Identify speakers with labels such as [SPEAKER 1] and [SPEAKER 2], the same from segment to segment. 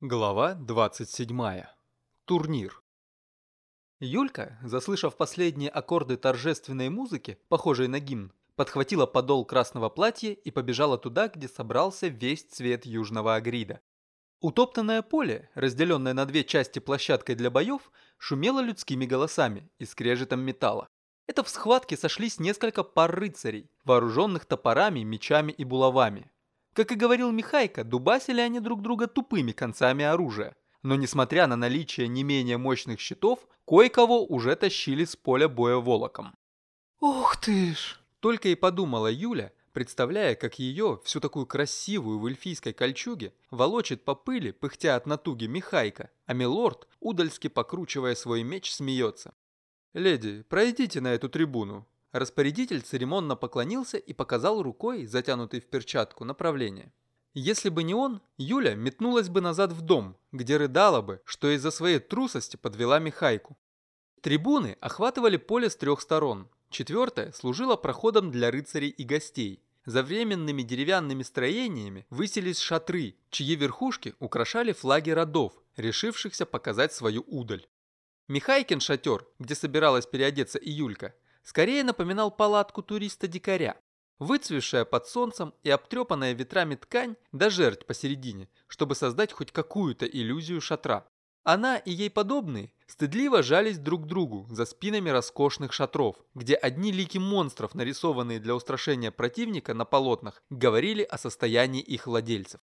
[SPEAKER 1] Глава 27. Турнир. Юлька, заслышав последние аккорды торжественной музыки, похожей на гимн, подхватила подол красного платья и побежала туда, где собрался весь цвет Южного Агрида. Утоптанное поле, разделенное на две части площадкой для боев, шумело людскими голосами и скрежетом металла. Это в схватке сошлись несколько пар рыцарей, вооруженных топорами, мечами и булавами. Как и говорил Михайка, дубасили они друг друга тупыми концами оружия. Но несмотря на наличие не менее мощных щитов, кое-кого уже тащили с поля боя волоком.
[SPEAKER 2] «Ух ты ж!»
[SPEAKER 1] Только и подумала Юля, представляя, как ее, всю такую красивую в эльфийской кольчуге, волочит по пыли, пыхтя от натуги Михайка, а милорд, удальски покручивая свой меч, смеется. «Леди, пройдите на эту трибуну, Распорядитель церемонно поклонился и показал рукой, затянутой в перчатку, направление. Если бы не он, Юля метнулась бы назад в дом, где рыдала бы, что из-за своей трусости подвела Михайку. Трибуны охватывали поле с трех сторон. Четвертая служила проходом для рыцарей и гостей. За временными деревянными строениями высились шатры, чьи верхушки украшали флаги родов, решившихся показать свою удаль. Михайкин шатер, где собиралась переодеться и Юлька, скорее напоминал палатку туриста-дикаря. Выцвевшая под солнцем и обтрепанная ветрами ткань до жертв посередине, чтобы создать хоть какую-то иллюзию шатра. Она и ей подобные стыдливо жались друг к другу за спинами роскошных шатров, где одни лики монстров, нарисованные для устрашения противника на полотнах, говорили о состоянии их владельцев.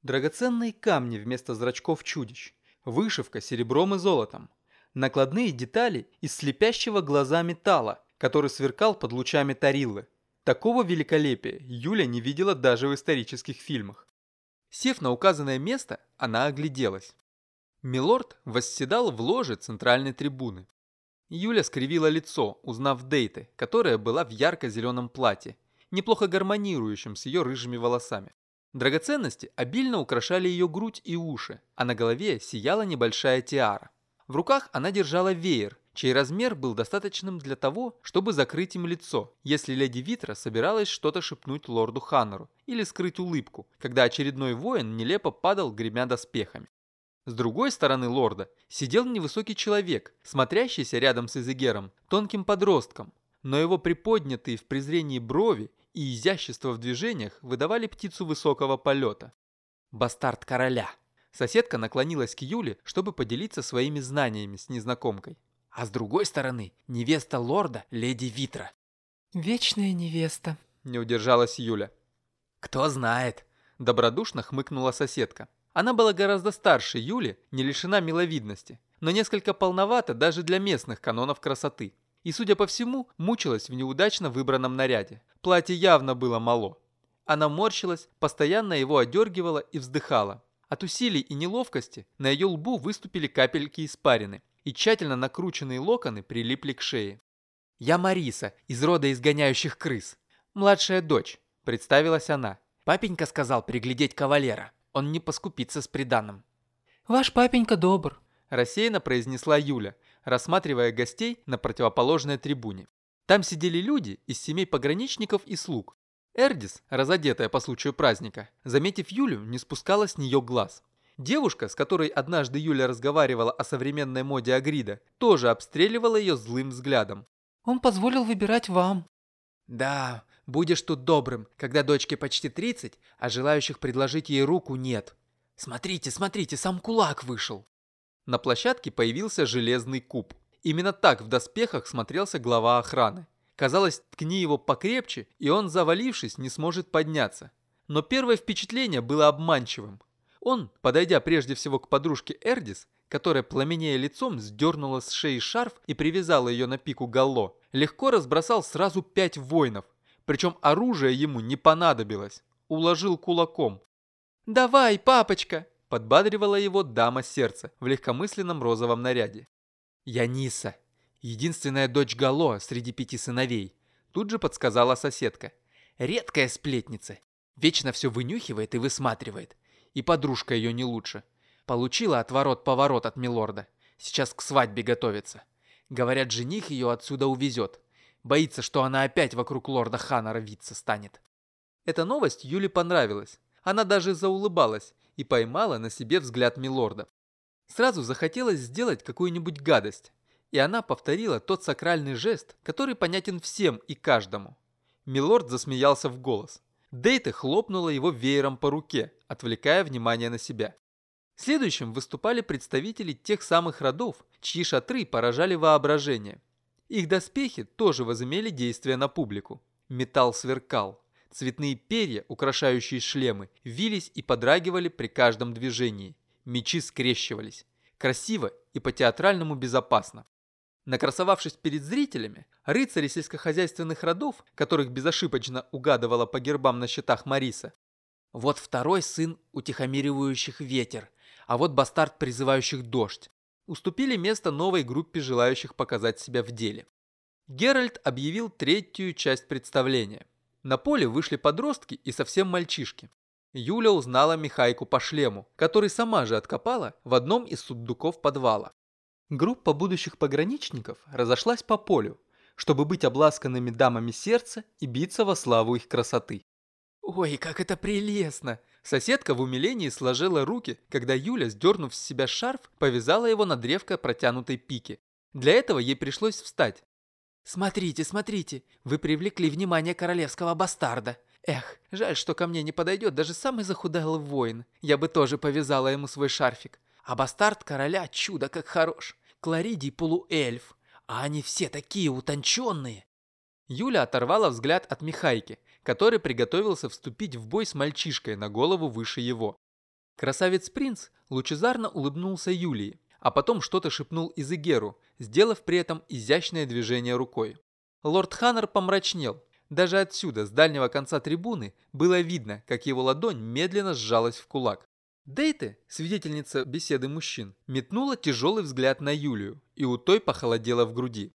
[SPEAKER 1] Драгоценные камни вместо зрачков чудищ, вышивка серебром и золотом, накладные детали из слепящего глаза металла, который сверкал под лучами Тариллы. Такого великолепия Юля не видела даже в исторических фильмах. Сев на указанное место, она огляделась. Милорд восседал в ложе центральной трибуны. Юля скривила лицо, узнав Дейты, которая была в ярко-зеленом платье, неплохо гармонирующем с ее рыжими волосами. Драгоценности обильно украшали ее грудь и уши, а на голове сияла небольшая тиара. В руках она держала веер, чей размер был достаточным для того, чтобы закрыть им лицо, если леди Витра собиралась что-то шепнуть лорду Ханнеру или скрыть улыбку, когда очередной воин нелепо падал, гремя доспехами. С другой стороны лорда сидел невысокий человек, смотрящийся рядом с Изегером, тонким подростком, но его приподнятые в презрении брови и изящество в движениях выдавали птицу высокого полета. Бастард короля. Соседка наклонилась к Юле, чтобы поделиться своими знаниями с незнакомкой а с другой стороны невеста лорда, леди Витра.
[SPEAKER 2] «Вечная невеста», —
[SPEAKER 1] не удержалась Юля.
[SPEAKER 2] «Кто знает», —
[SPEAKER 1] добродушно хмыкнула соседка. Она была гораздо старше Юли, не лишена миловидности, но несколько полновата даже для местных канонов красоты. И, судя по всему, мучилась в неудачно выбранном наряде. Платье явно было мало. Она морщилась, постоянно его одергивала и вздыхала. От усилий и неловкости на ее лбу выступили капельки испарины, и тщательно накрученные локоны прилипли к шее. «Я Мариса, из рода изгоняющих крыс. Младшая дочь», – представилась она. Папенька сказал приглядеть кавалера. Он не поскупится с приданным.
[SPEAKER 2] «Ваш папенька добр», –
[SPEAKER 1] рассеянно произнесла Юля, рассматривая гостей на противоположной трибуне. Там сидели люди из семей пограничников и слуг. Эрдис, разодетая по случаю праздника, заметив Юлю, не спускала с нее глаз. Девушка, с которой однажды Юля разговаривала о современной моде Агрида, тоже обстреливала ее злым взглядом.
[SPEAKER 2] «Он позволил выбирать вам».
[SPEAKER 3] «Да, будешь тут добрым, когда дочке почти 30, а желающих предложить ей руку нет. Смотрите, смотрите, сам кулак вышел».
[SPEAKER 1] На площадке появился железный куб. Именно так в доспехах смотрелся глава охраны. Казалось, ткни его покрепче, и он, завалившись, не сможет подняться. Но первое впечатление было обманчивым. Он, подойдя прежде всего к подружке Эрдис, которая, пламенея лицом, сдернула с шеи шарф и привязала ее на пику Галло, легко разбросал сразу пять воинов. Причем оружие ему не понадобилось. Уложил кулаком.
[SPEAKER 2] «Давай, папочка!»
[SPEAKER 1] – подбадривала его дама сердца в легкомысленном розовом наряде.
[SPEAKER 3] «Я Ниса, единственная дочь Гало среди пяти сыновей», – тут же подсказала соседка. «Редкая сплетница. Вечно все вынюхивает и высматривает и подружка ее не лучше. Получила отворот-поворот от милорда. Сейчас к свадьбе готовится. Говорят, жених ее отсюда увезет. Боится, что она опять вокруг лорда Хана виться станет.
[SPEAKER 1] Эта новость Юле понравилась. Она даже заулыбалась и поймала на себе взгляд Милорда. Сразу захотелось сделать какую-нибудь гадость, и она повторила тот сакральный жест, который понятен всем и каждому. Милорд засмеялся в голос. Дейта хлопнула его веером по руке, отвлекая внимание на себя. Следующим выступали представители тех самых родов, чьи шатры поражали воображение. Их доспехи тоже возымели действие на публику. Металл сверкал. Цветные перья, украшающие шлемы, вились и подрагивали при каждом движении. Мечи скрещивались. Красиво и по-театральному безопасно. Накрасовавшись перед зрителями, рыцари сельскохозяйственных родов, которых безошибочно угадывала по гербам на щитах Мариса, вот второй сын утихомиривающих ветер, а вот бастард призывающих дождь, уступили место новой группе желающих показать себя в деле. Геральт объявил третью часть представления. На поле вышли подростки и совсем мальчишки. Юля узнала Михайку по шлему, который сама же откопала в одном из сундуков подвала. Группа будущих пограничников разошлась по полю, чтобы быть обласканными дамами сердца и биться во славу их красоты. «Ой, как это прелестно!» Соседка в умилении сложила руки, когда Юля, сдернув с себя шарф, повязала его на древко протянутой пики. Для этого ей пришлось встать. «Смотрите, смотрите, вы привлекли внимание королевского бастарда. Эх, жаль, что ко мне не подойдет даже самый захудалый воин. Я бы тоже повязала ему свой шарфик. А бастард короля чудо как хорош. Кларидий полуэльф. А они все такие утонченные. Юля оторвала взгляд от Михайки, который приготовился вступить в бой с мальчишкой на голову выше его. Красавец-принц лучезарно улыбнулся Юлии, а потом что-то шепнул Изегеру, сделав при этом изящное движение рукой. Лорд Ханнер помрачнел. Даже отсюда, с дальнего конца трибуны, было видно, как его ладонь медленно сжалась в кулак. Дейте, свидетельница беседы мужчин, метнула тяжелый взгляд на Юлию, и у той похолодело в груди.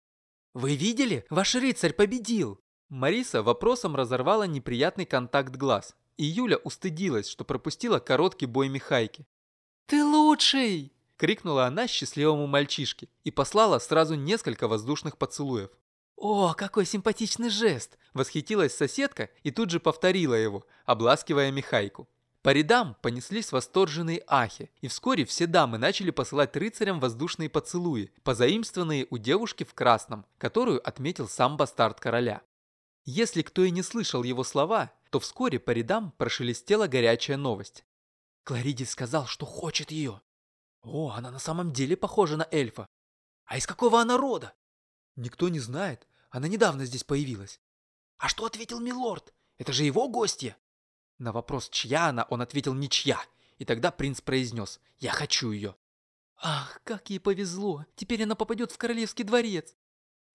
[SPEAKER 1] «Вы видели? Ваш рыцарь победил!» Мариса вопросом разорвала неприятный контакт глаз, и Юля устыдилась, что пропустила короткий бой Михайки. «Ты лучший!» – крикнула она счастливому мальчишке и послала сразу несколько воздушных поцелуев. «О, какой симпатичный жест!» – восхитилась соседка и тут же повторила его, обласкивая Михайку. По рядам понеслись восторженные ахи, и вскоре все дамы начали посылать рыцарям воздушные поцелуи, позаимствованные у девушки в красном, которую отметил сам бастард короля. Если кто и не слышал его слова, то вскоре по рядам прошелестела горячая новость. Кларидис сказал, что хочет ее. О, она на самом деле похожа на эльфа. А из какого она рода? Никто не знает, она недавно здесь появилась. А что ответил милорд? Это же его гостья. На вопрос, чья она, он ответил «ничья». И тогда принц произнес «Я хочу ее». Ах, как ей повезло, теперь она попадет в королевский дворец.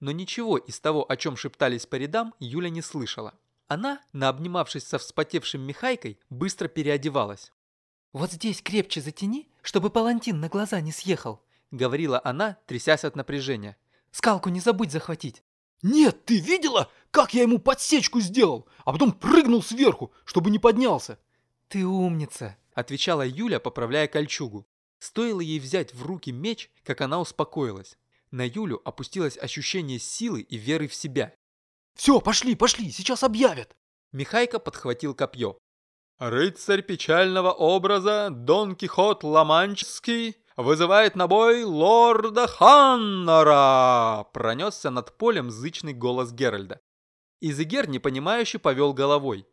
[SPEAKER 1] Но ничего из того, о чем шептались по рядам, Юля не слышала. Она, наобнимавшись со вспотевшим Михайкой, быстро переодевалась. «Вот здесь крепче затяни, чтобы палантин на глаза не съехал», — говорила она, трясясь от напряжения. «Скалку не забудь захватить».
[SPEAKER 4] «Нет, ты видела, как я ему подсечку сделал, а потом прыгнул сверху, чтобы не поднялся?»
[SPEAKER 1] «Ты умница», — отвечала Юля, поправляя кольчугу. Стоило ей взять в руки меч, как она успокоилась. На Юлю опустилось ощущение силы и веры в себя.
[SPEAKER 4] «Все, пошли, пошли, сейчас объявят!»
[SPEAKER 1] Михайка подхватил копье. «Рыцарь печального образа Дон Кихот Ламанческий вызывает на бой лорда Ханнера!» Пронесся над полем зычный голос Геральда. Изегер непонимающе повел головой.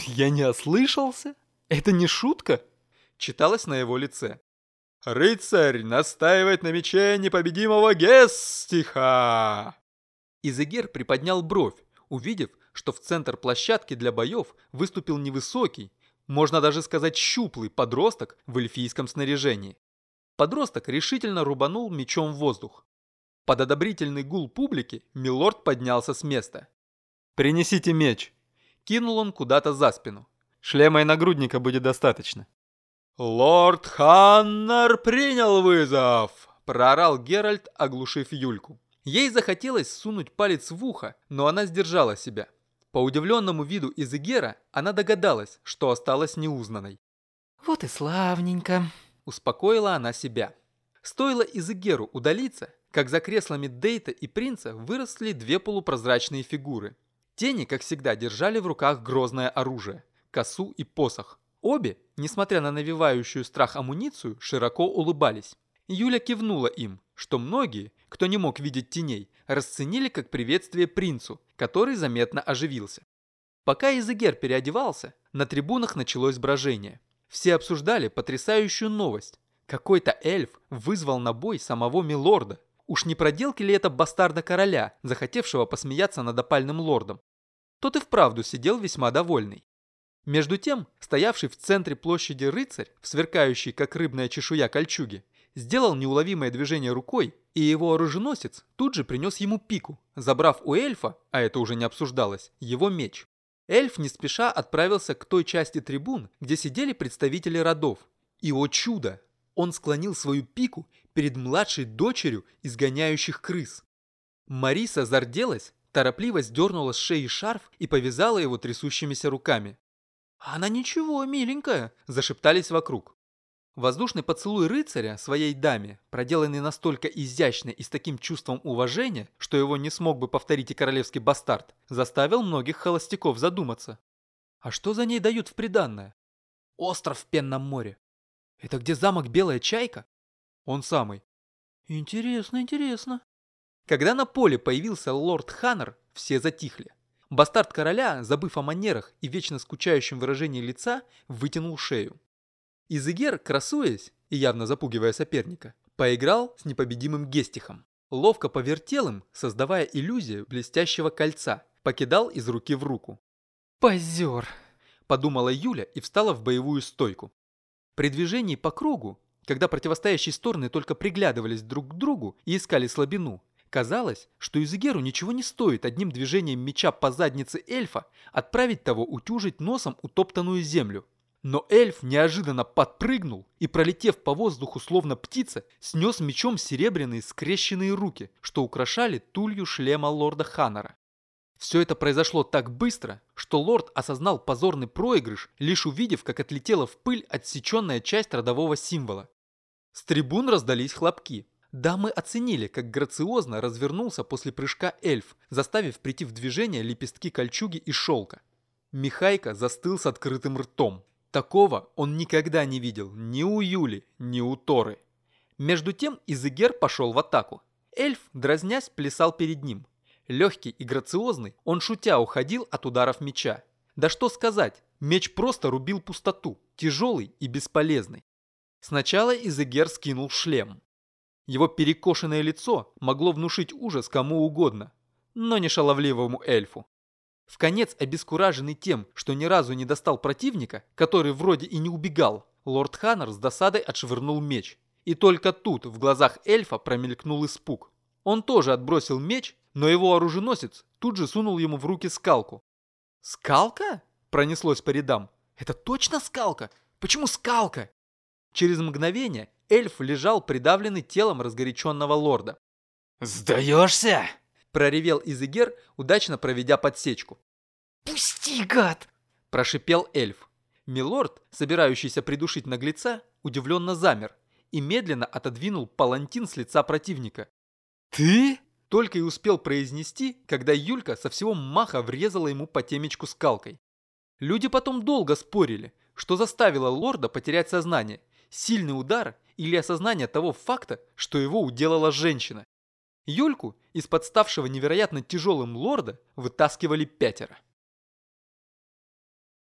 [SPEAKER 4] «Я не ослышался? Это не шутка?»
[SPEAKER 1] Читалось на его лице. «Рыцарь настаивает на мече непобедимого Гестиха!» Изегер приподнял бровь, увидев, что в центр площадки для боев выступил невысокий, можно даже сказать щуплый подросток в эльфийском снаряжении. Подросток решительно рубанул мечом в воздух. Под одобрительный гул публики Милорд поднялся с места. «Принесите меч!» Кинул он куда-то за спину. «Шлема и нагрудника будет достаточно». «Лорд Ханнер принял вызов!» Проорал Геральт, оглушив Юльку. Ей захотелось сунуть палец в ухо, но она сдержала себя. По удивленному виду Изегера она догадалась, что осталась неузнанной.
[SPEAKER 2] «Вот и славненько»,
[SPEAKER 1] Успокоила она себя. Стоило Изегеру удалиться, как за креслами Дейта и принца выросли две полупрозрачные фигуры. Тени, как всегда, держали в руках грозное оружие – косу и посох. Обе, несмотря на навевающую страх амуницию, широко улыбались. Юля кивнула им, что многие, кто не мог видеть теней, расценили как приветствие принцу, который заметно оживился. Пока Изегер переодевался, на трибунах началось брожение. Все обсуждали потрясающую новость. Какой-то эльф вызвал на бой самого Милорда. Уж не проделки ли это бастарда короля, захотевшего посмеяться над опальным лордом? Тот и вправду сидел весьма довольный. Между тем, стоявший в центре площади рыцарь, в сверкающей как рыбная чешуя кольчуги, сделал неуловимое движение рукой, и его оруженосец тут же принес ему пику, забрав у эльфа, а это уже не обсуждалось, его меч. Эльф не спеша отправился к той части трибун, где сидели представители родов. И, о чудо, он склонил свою пику перед младшей дочерью изгоняющих крыс. Мариса зарделась, торопливо сдернула с шеи шарф и повязала его трясущимися руками. «Она ничего, миленькая», – зашептались вокруг. Воздушный поцелуй рыцаря своей даме, проделанный настолько изящно и с таким чувством уважения, что его не смог бы повторить и королевский бастард, заставил многих холостяков задуматься. А что за ней дают в приданное? Остров в пенном море. Это где замок Белая Чайка? Он самый. Интересно, интересно. Когда на поле появился лорд Ханнер, все затихли. Бастард короля, забыв о манерах и вечно скучающем выражении лица, вытянул шею. Изегер, красуясь и явно запугивая соперника, поиграл с непобедимым Гестихом. Ловко повертел им, создавая иллюзию блестящего кольца, покидал из руки в руку.
[SPEAKER 2] «Позер!»
[SPEAKER 1] – подумала Юля и встала в боевую стойку. При движении по кругу, когда противостоящие стороны только приглядывались друг к другу и искали слабину, казалось, что Изегеру ничего не стоит одним движением меча по заднице эльфа отправить того утюжить носом утоптанную землю. Но эльф неожиданно подпрыгнул и, пролетев по воздуху словно птица, снес мечом серебряные скрещенные руки, что украшали тулью шлема лорда Ханнера. Все это произошло так быстро, что лорд осознал позорный проигрыш, лишь увидев, как отлетела в пыль отсеченная часть родового символа. С трибун раздались хлопки. Дамы оценили, как грациозно развернулся после прыжка эльф, заставив прийти в движение лепестки кольчуги и шелка. Михайка застыл с открытым ртом. Такого он никогда не видел ни у Юли, ни у Торы. Между тем Изегер пошел в атаку. Эльф, дразнясь, плясал перед ним. Легкий и грациозный, он шутя уходил от ударов меча. Да что сказать, меч просто рубил пустоту, тяжелый и бесполезный. Сначала Изегер скинул шлем. Его перекошенное лицо могло внушить ужас кому угодно, но не шаловливому эльфу. В конец обескураженный тем, что ни разу не достал противника, который вроде и не убегал, лорд Ханнер с досадой отшвырнул меч. И только тут в глазах эльфа промелькнул испуг. Он тоже отбросил меч, но его оруженосец тут же сунул ему в руки скалку. «Скалка?» – пронеслось по рядам. «Это точно скалка? Почему скалка?» Через мгновение эльф лежал придавленный телом разгоряченного лорда.
[SPEAKER 4] «Сдаешься?»
[SPEAKER 1] Проревел Изегер, удачно проведя подсечку.
[SPEAKER 2] «Пусти, гад!»
[SPEAKER 1] – прошипел эльф. Милорд, собирающийся придушить наглеца, удивленно замер и медленно отодвинул палантин с лица противника.
[SPEAKER 4] «Ты?»
[SPEAKER 1] – только и успел произнести, когда Юлька со всего маха врезала ему по темечку скалкой. Люди потом долго спорили, что заставило лорда потерять сознание – сильный удар или осознание того факта, что его уделала женщина. Юльку из подставшего невероятно тяжелым лорда вытаскивали пятеро.